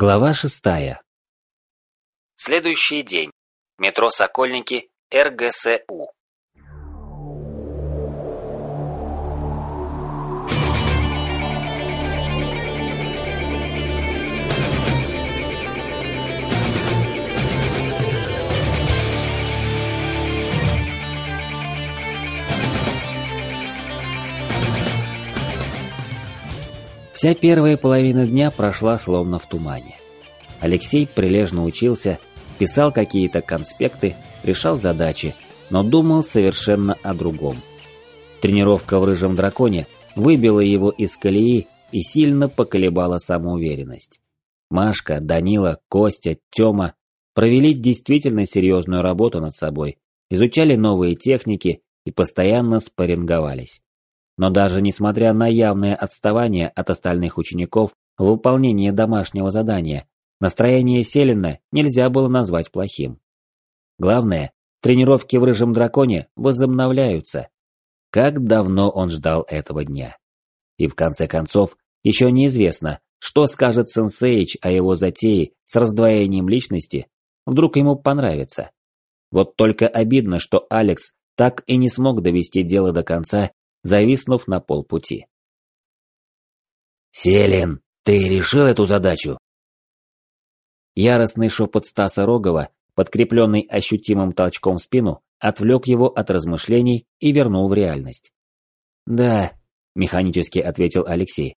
Глава шестая. Следующий день. Метро Сокольники, РГСУ. Вся первая половина дня прошла словно в тумане. Алексей прилежно учился, писал какие-то конспекты, решал задачи, но думал совершенно о другом. Тренировка в «Рыжем драконе» выбила его из колеи и сильно поколебала самоуверенность. Машка, Данила, Костя, Тёма провели действительно серьезную работу над собой, изучали новые техники и постоянно спарринговались. Но даже несмотря на явное отставание от остальных учеников в выполнении домашнего задания, настроение Селина нельзя было назвать плохим. Главное, тренировки в Рыжем Драконе возобновляются. Как давно он ждал этого дня. И в конце концов, еще неизвестно, что скажет Сенсейч о его затее с раздвоением личности, вдруг ему понравится. Вот только обидно, что Алекс так и не смог довести дело до конца зависнув на полпути. «Селин, ты решил эту задачу?» Яростный шепот Стаса Рогова, подкрепленный ощутимым толчком в спину, отвлек его от размышлений и вернул в реальность. «Да», – механически ответил Алексей.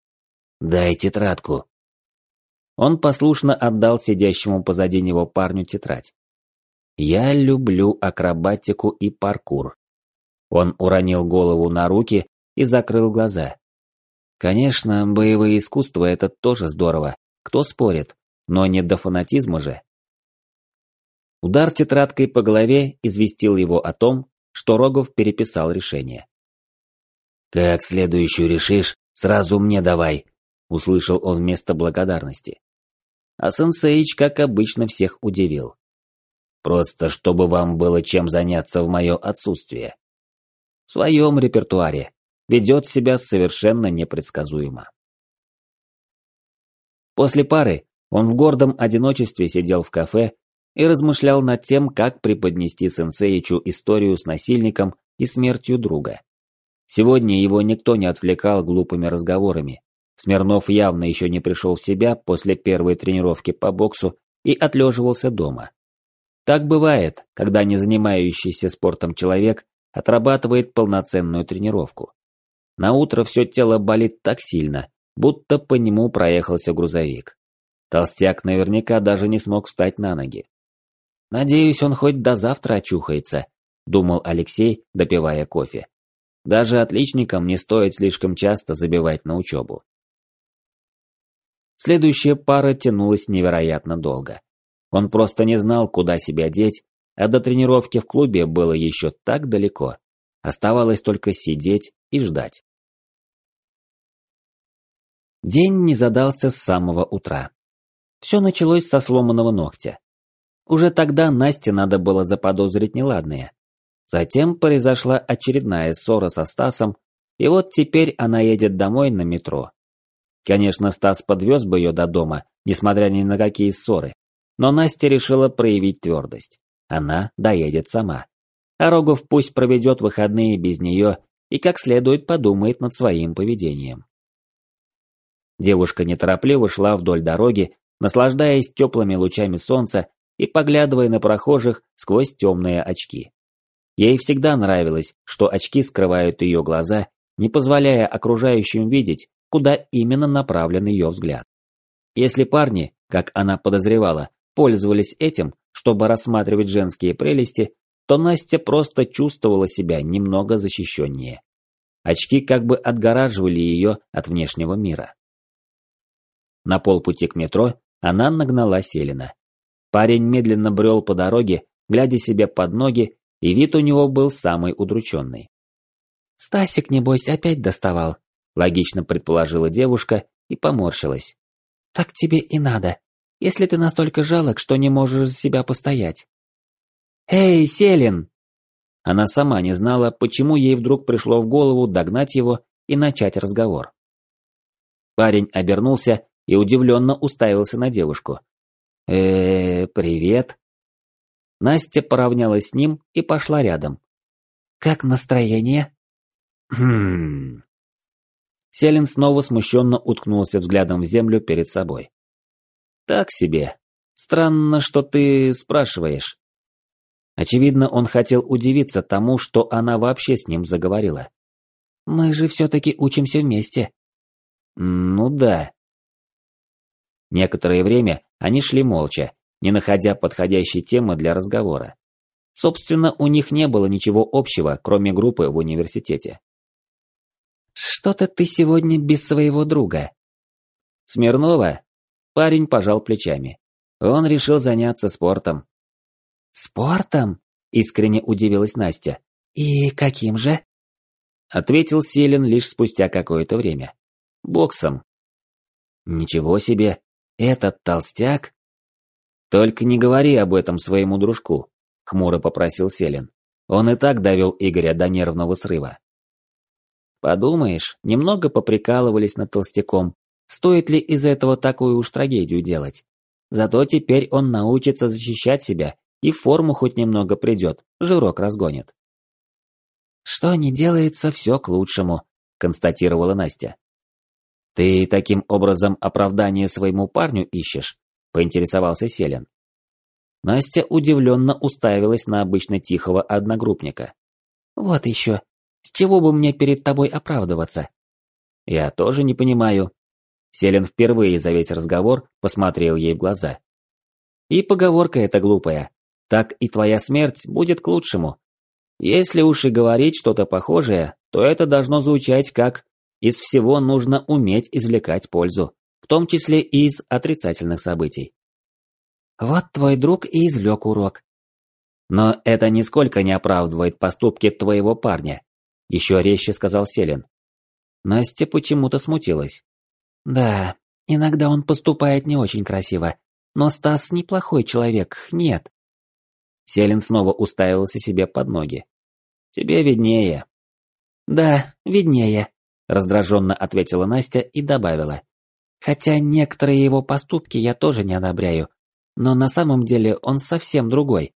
«Дай тетрадку». Он послушно отдал сидящему позади него парню тетрадь. «Я люблю акробатику и паркур. Он уронил голову на руки и закрыл глаза. Конечно, боевые искусства – это тоже здорово, кто спорит, но не до фанатизма же. Удар тетрадкой по голове известил его о том, что Рогов переписал решение. «Как следующую решишь, сразу мне давай», – услышал он вместо благодарности. А сенсейч, как обычно, всех удивил. «Просто чтобы вам было чем заняться в мое отсутствие в своем репертуаре, ведет себя совершенно непредсказуемо. После пары он в гордом одиночестве сидел в кафе и размышлял над тем, как преподнести сенсеичу историю с насильником и смертью друга. Сегодня его никто не отвлекал глупыми разговорами. Смирнов явно еще не пришел в себя после первой тренировки по боксу и отлеживался дома. Так бывает, когда не занимающийся спортом человек отрабатывает полноценную тренировку. На утро все тело болит так сильно, будто по нему проехался грузовик. Толстяк наверняка даже не смог встать на ноги. «Надеюсь, он хоть до завтра очухается», – думал Алексей, допивая кофе. «Даже отличникам не стоит слишком часто забивать на учебу». Следующая пара тянулась невероятно долго. Он просто не знал, куда себя деть а до тренировки в клубе было еще так далеко. Оставалось только сидеть и ждать. День не задался с самого утра. Все началось со сломанного ногтя. Уже тогда Насте надо было заподозрить неладное. Затем произошла очередная ссора со Стасом, и вот теперь она едет домой на метро. Конечно, Стас подвез бы ее до дома, несмотря ни на какие ссоры, но Настя решила проявить твердость. Она доедет сама. А Рогов пусть проведет выходные без нее и как следует подумает над своим поведением. Девушка неторопливо шла вдоль дороги, наслаждаясь теплыми лучами солнца и поглядывая на прохожих сквозь темные очки. Ей всегда нравилось, что очки скрывают ее глаза, не позволяя окружающим видеть, куда именно направлен ее взгляд. Если парни, как она подозревала, пользовались этим, чтобы рассматривать женские прелести, то Настя просто чувствовала себя немного защищеннее. Очки как бы отгораживали ее от внешнего мира. На полпути к метро она нагнала Селина. Парень медленно брел по дороге, глядя себе под ноги, и вид у него был самый удрученный. «Стасик, небось, опять доставал», – логично предположила девушка и поморщилась. «Так тебе и надо если ты настолько жалок, что не можешь за себя постоять. «Эй, Селин!» Она сама не знала, почему ей вдруг пришло в голову догнать его и начать разговор. Парень обернулся и удивленно уставился на девушку. э, -э привет». Настя поравнялась с ним и пошла рядом. «Как настроение?» «Хм...» Селин снова смущенно уткнулся взглядом в землю перед собой. «Так себе. Странно, что ты спрашиваешь». Очевидно, он хотел удивиться тому, что она вообще с ним заговорила. «Мы же все-таки учимся вместе». «Ну да». Некоторое время они шли молча, не находя подходящей темы для разговора. Собственно, у них не было ничего общего, кроме группы в университете. «Что-то ты сегодня без своего друга». «Смирнова?» Парень пожал плечами. Он решил заняться спортом. «Спортом?» – искренне удивилась Настя. «И каким же?» Ответил Селин лишь спустя какое-то время. «Боксом». «Ничего себе! Этот толстяк?» «Только не говори об этом своему дружку», – хмуро попросил Селин. Он и так довел Игоря до нервного срыва. Подумаешь, немного поприкалывались над толстяком. Стоит ли из этого такую уж трагедию делать? Зато теперь он научится защищать себя и форму хоть немного придет, жирок разгонит. «Что не делается, все к лучшему», – констатировала Настя. «Ты таким образом оправдание своему парню ищешь?» – поинтересовался Селен. Настя удивленно уставилась на обычно тихого одногруппника. «Вот еще, с чего бы мне перед тобой оправдываться? Я тоже не понимаю. Селен впервые за весь разговор посмотрел ей в глаза. И поговорка эта глупая. Так и твоя смерть будет к лучшему. Если уж и говорить что-то похожее, то это должно звучать как «из всего нужно уметь извлекать пользу», в том числе и из отрицательных событий. Вот твой друг и извлек урок. Но это нисколько не оправдывает поступки твоего парня. Еще резче сказал Селин. Настя почему-то смутилась. Да, иногда он поступает не очень красиво, но Стас неплохой человек, нет. Селин снова уставился себе под ноги. Тебе виднее. Да, виднее, раздраженно ответила Настя и добавила. Хотя некоторые его поступки я тоже не одобряю, но на самом деле он совсем другой.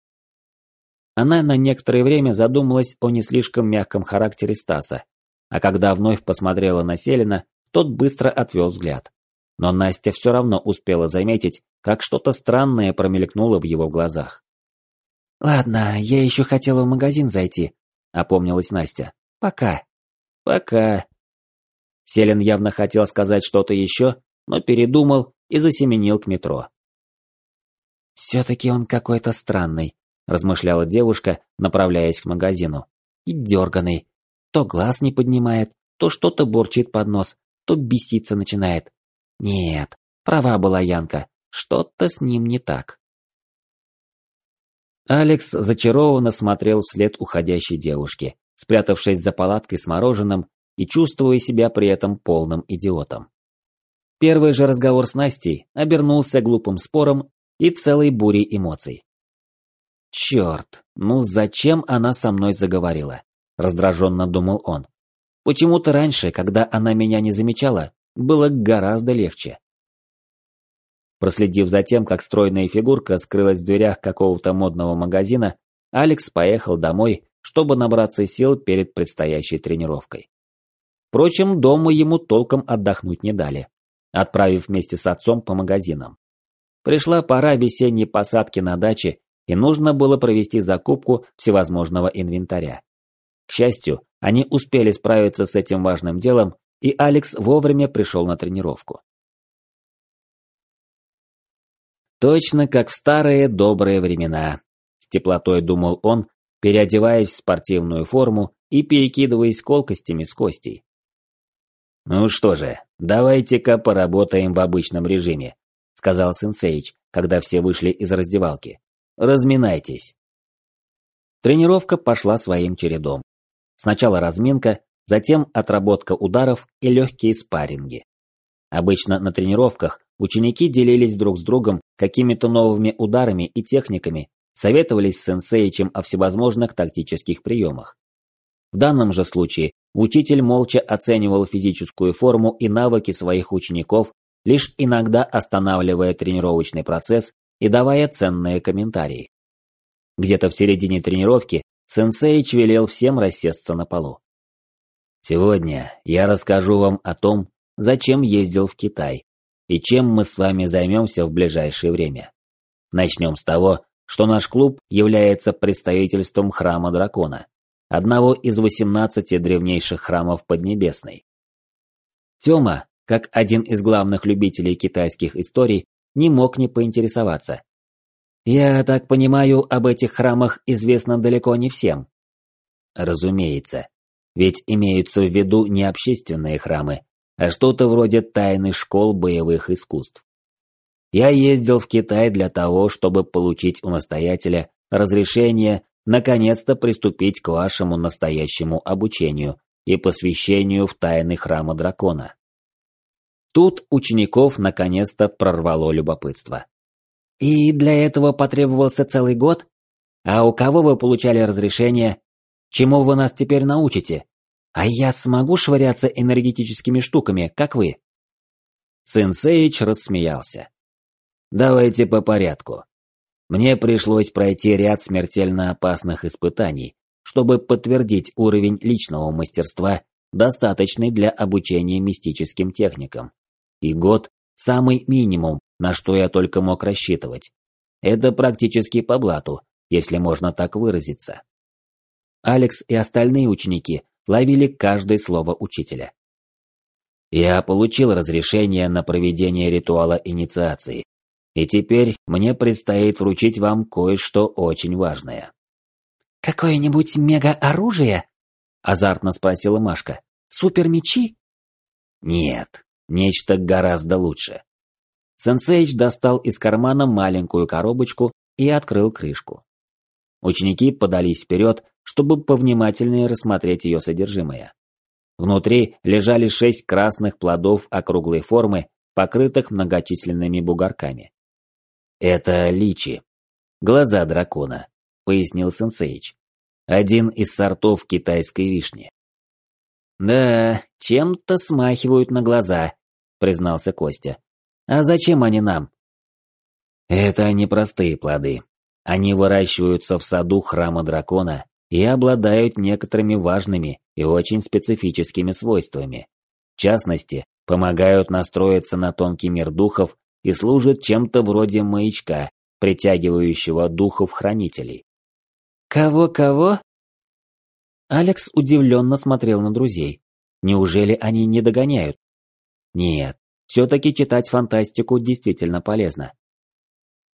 Она на некоторое время задумалась о не слишком мягком характере Стаса, а когда вновь посмотрела на Селина, тот быстро отвел взгляд. Но Настя все равно успела заметить, как что-то странное промелькнуло в его глазах. «Ладно, я еще хотела в магазин зайти», — опомнилась Настя. «Пока». «Пока». Селин явно хотел сказать что-то еще, но передумал и засеменил к метро. «Все-таки он какой-то странный», размышляла девушка, направляясь к магазину. И дерганый. То глаз не поднимает, то что-то бурчит под нос, то беситься начинает. Нет, права была Янка, что-то с ним не так. Алекс зачарованно смотрел вслед уходящей девушки, спрятавшись за палаткой с мороженым и чувствуя себя при этом полным идиотом. Первый же разговор с Настей обернулся глупым спором и целой бурей эмоций. Черт, ну зачем она со мной заговорила? Раздраженно думал он. Почему-то раньше, когда она меня не замечала, было гораздо легче. Проследив за тем, как стройная фигурка скрылась в дверях какого-то модного магазина, Алекс поехал домой, чтобы набраться сил перед предстоящей тренировкой. Впрочем, дома ему толком отдохнуть не дали, отправив вместе с отцом по магазинам. Пришла пора весенней посадки на даче и нужно было провести закупку всевозможного инвентаря. К счастью, они успели справиться с этим важным делом, и Алекс вовремя пришел на тренировку. Точно как в старые добрые времена, с теплотой думал он, переодеваясь в спортивную форму и перекидываясь колкостями с Костей. «Ну что же, давайте-ка поработаем в обычном режиме», сказал Сенсейч, когда все вышли из раздевалки. Разминайтесь. Тренировка пошла своим чередом. Сначала разминка, затем отработка ударов и легкие спарринги. Обычно на тренировках ученики делились друг с другом какими-то новыми ударами и техниками, советовались с сенсеичем о всевозможных тактических приемах. В данном же случае учитель молча оценивал физическую форму и навыки своих учеников лишь иногда останавливая тренировочный процесс и давая ценные комментарии. Где-то в середине тренировки сенсейч велел всем рассесться на полу. Сегодня я расскажу вам о том, зачем ездил в Китай и чем мы с вами займемся в ближайшее время. Начнем с того, что наш клуб является представительством храма дракона, одного из 18 древнейших храмов Поднебесной. Тёма, как один из главных любителей китайских историй, не мог не поинтересоваться. «Я так понимаю, об этих храмах известно далеко не всем». Разумеется, ведь имеются в виду не общественные храмы, а что-то вроде тайных школ боевых искусств. Я ездил в Китай для того, чтобы получить у настоятеля разрешение наконец-то приступить к вашему настоящему обучению и посвящению в тайны храма дракона. Тут учеников наконец-то прорвало любопытство. И для этого потребовался целый год? А у кого вы получали разрешение? Чему вы нас теперь научите? А я смогу швыряться энергетическими штуками, как вы?» Сенсейч рассмеялся. «Давайте по порядку. Мне пришлось пройти ряд смертельно опасных испытаний, чтобы подтвердить уровень личного мастерства, достаточный для обучения мистическим техникам. И год – самый минимум, на что я только мог рассчитывать. Это практически по блату, если можно так выразиться. Алекс и остальные ученики ловили каждое слово учителя. Я получил разрешение на проведение ритуала инициации, и теперь мне предстоит вручить вам кое-что очень важное. «Какое-нибудь мега-оружие?» – азартно спросила Машка. «Супермечи?» «Нет, нечто гораздо лучше». Сенсейч достал из кармана маленькую коробочку и открыл крышку. Ученики подались вперед, чтобы повнимательнее рассмотреть ее содержимое. Внутри лежали шесть красных плодов округлой формы, покрытых многочисленными бугорками. «Это личи. Глаза дракона», — пояснил Сенсейч. «Один из сортов китайской вишни». «Да, чем-то смахивают на глаза», — признался Костя. «А зачем они нам?» «Это непростые плоды. Они выращиваются в саду храма дракона и обладают некоторыми важными и очень специфическими свойствами. В частности, помогают настроиться на тонкий мир духов и служат чем-то вроде маячка, притягивающего духов-хранителей. «Кого-кого?» Алекс удивленно смотрел на друзей. Неужели они не догоняют? Нет, все-таки читать фантастику действительно полезно.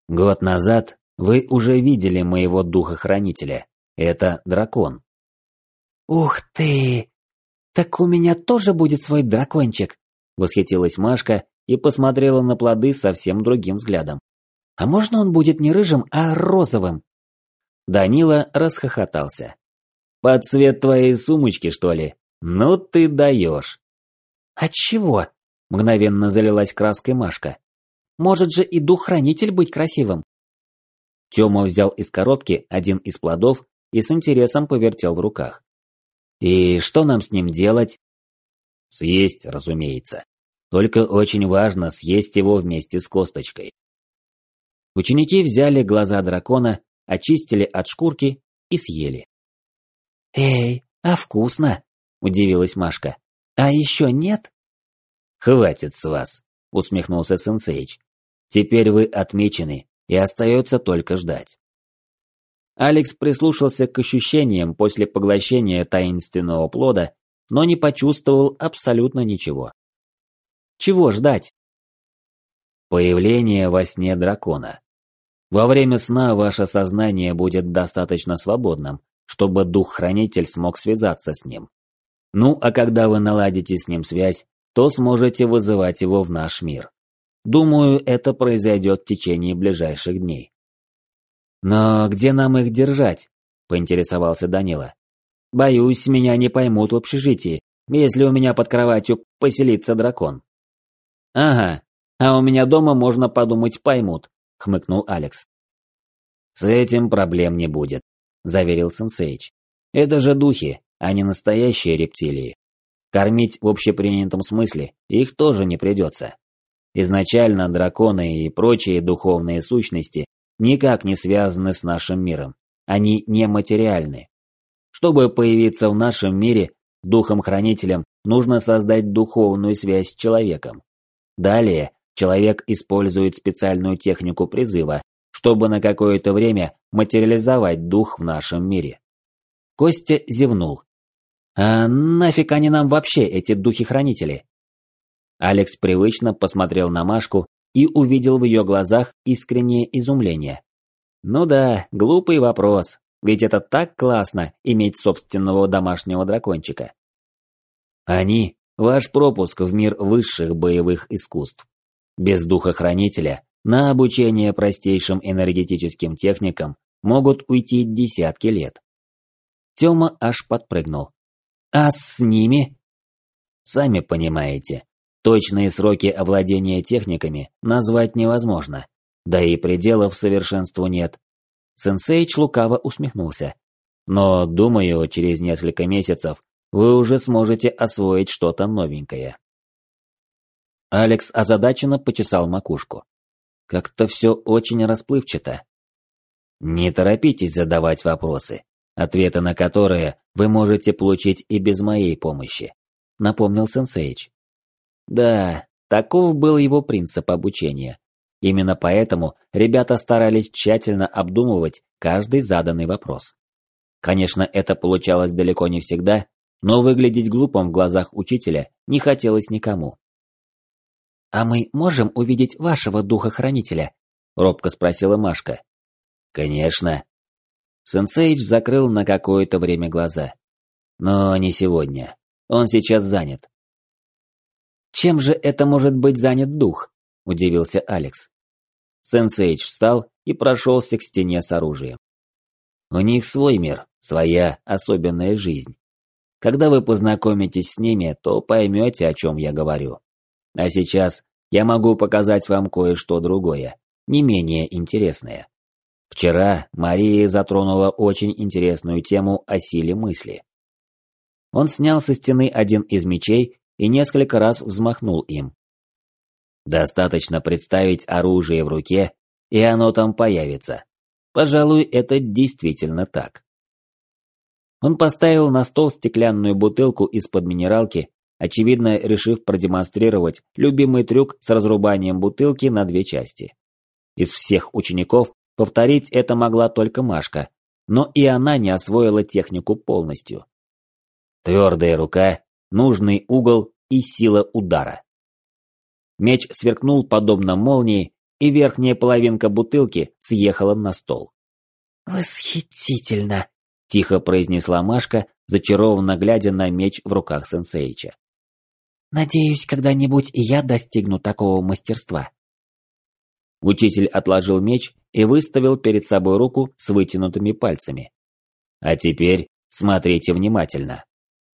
Год назад вы уже видели моего духа-хранителя. Это дракон. «Ух ты! Так у меня тоже будет свой дракончик!» Восхитилась Машка и посмотрела на плоды совсем другим взглядом. «А можно он будет не рыжим, а розовым?» Данила расхохотался. «Под цвет твоей сумочки, что ли? Ну ты даешь!» «Отчего?» – мгновенно залилась краской Машка. «Может же и дух-хранитель быть красивым?» Тёма взял из коробки один из плодов и с интересом повертел в руках. «И что нам с ним делать?» «Съесть, разумеется. Только очень важно съесть его вместе с косточкой». Ученики взяли глаза дракона, очистили от шкурки и съели. «Эй, а вкусно!» – удивилась Машка. «А еще нет?» «Хватит с вас», – усмехнулся Сенсейч. «Теперь вы отмечены, и остается только ждать». Алекс прислушался к ощущениям после поглощения таинственного плода, но не почувствовал абсолютно ничего. Чего ждать? Появление во сне дракона. Во время сна ваше сознание будет достаточно свободным, чтобы дух-хранитель смог связаться с ним. Ну, а когда вы наладите с ним связь, то сможете вызывать его в наш мир. Думаю, это произойдет в течение ближайших дней. «Но где нам их держать?» – поинтересовался Данила. «Боюсь, меня не поймут в общежитии, если у меня под кроватью поселится дракон». «Ага, а у меня дома, можно подумать, поймут», – хмыкнул Алекс. «С этим проблем не будет», – заверил Сенсейч. «Это же духи, а не настоящие рептилии. Кормить в общепринятом смысле их тоже не придется. Изначально драконы и прочие духовные сущности никак не связаны с нашим миром. Они нематериальны. Чтобы появиться в нашем мире, духом-хранителем нужно создать духовную связь с человеком. Далее человек использует специальную технику призыва, чтобы на какое-то время материализовать дух в нашем мире. Костя зевнул. «А нафиг они нам вообще, эти духи-хранители?» Алекс привычно посмотрел на Машку и увидел в ее глазах искреннее изумление. Ну да, глупый вопрос, ведь это так классно иметь собственного домашнего дракончика. Они – ваш пропуск в мир высших боевых искусств. Без духохранителя на обучение простейшим энергетическим техникам могут уйти десятки лет. Тёма аж подпрыгнул. А с ними? Сами понимаете, точные сроки овладения техниками назвать невозможно, да и пределов совершенству нет. Сенсейч лукаво усмехнулся. Но, думаю, через несколько месяцев вы уже сможете освоить что-то новенькое. Алекс озадаченно почесал макушку. Как-то все очень расплывчато. Не торопитесь задавать вопросы, ответы на которые вы можете получить и без моей помощи, напомнил Сенсейч. Да, таков был его принцип обучения. Именно поэтому ребята старались тщательно обдумывать каждый заданный вопрос. Конечно, это получалось далеко не всегда, но выглядеть глупым в глазах учителя не хотелось никому. «А мы можем увидеть вашего духа-хранителя?» – робко спросила Машка. «Конечно». Сенсейч закрыл на какое-то время глаза. «Но не сегодня. Он сейчас занят. «Чем же это может быть занят дух?» – удивился Алекс. Сенсейч встал и прошелся к стене с оружием. «У них свой мир, своя особенная жизнь. Когда вы познакомитесь с ними, то поймете, о чем я говорю. А сейчас я могу показать вам кое-что другое, не менее интересное. Вчера Мария затронула очень интересную тему о силе мысли. Он снял со стены один из мечей и несколько раз взмахнул им. Достаточно представить оружие в руке, и оно там появится. Пожалуй, это действительно так. Он поставил на стол стеклянную бутылку из-под минералки, очевидно решив продемонстрировать любимый трюк с разрубанием бутылки на две части. Из всех учеников повторить это могла только Машка, но и она не освоила технику полностью. Твердая рука, нужный угол и сила удара. Меч сверкнул подобно молнии, и верхняя половинка бутылки съехала на стол. «Восхитительно!» – тихо произнесла Машка, зачарованно глядя на меч в руках сенсеича. «Надеюсь, когда-нибудь и я достигну такого мастерства». Учитель отложил меч и выставил перед собой руку с вытянутыми пальцами. «А теперь смотрите внимательно»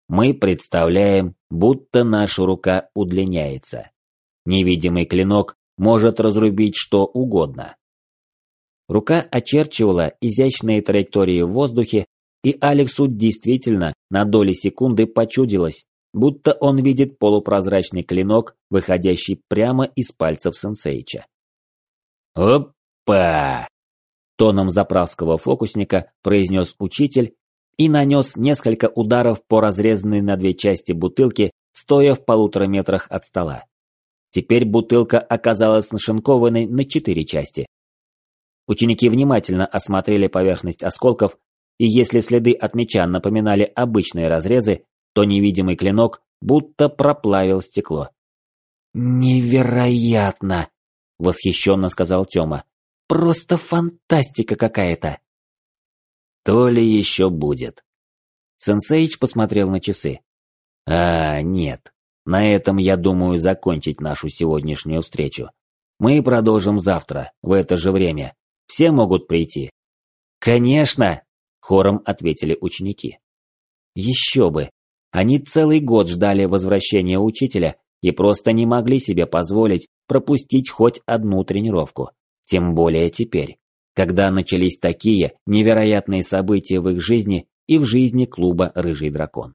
мы представляем, будто наша рука удлиняется. Невидимый клинок может разрубить что угодно. Рука очерчивала изящные траектории в воздухе, и Алексу действительно на доли секунды почудилось, будто он видит полупрозрачный клинок, выходящий прямо из пальцев сенсейча. «Опа!» Тоном заправского фокусника произнес учитель и нанес несколько ударов по разрезанной на две части бутылке, стоя в полутора метрах от стола. Теперь бутылка оказалась нашинкованной на четыре части. Ученики внимательно осмотрели поверхность осколков, и если следы от меча напоминали обычные разрезы, то невидимый клинок будто проплавил стекло. «Невероятно!» – восхищенно сказал Тёма. «Просто фантастика какая-то!» То ли еще будет. Сенсейч посмотрел на часы. А, нет. На этом я думаю закончить нашу сегодняшнюю встречу. Мы продолжим завтра, в это же время. Все могут прийти. Конечно, хором ответили ученики. Еще бы. Они целый год ждали возвращения учителя и просто не могли себе позволить пропустить хоть одну тренировку. Тем более теперь когда начались такие невероятные события в их жизни и в жизни клуба «Рыжий дракон».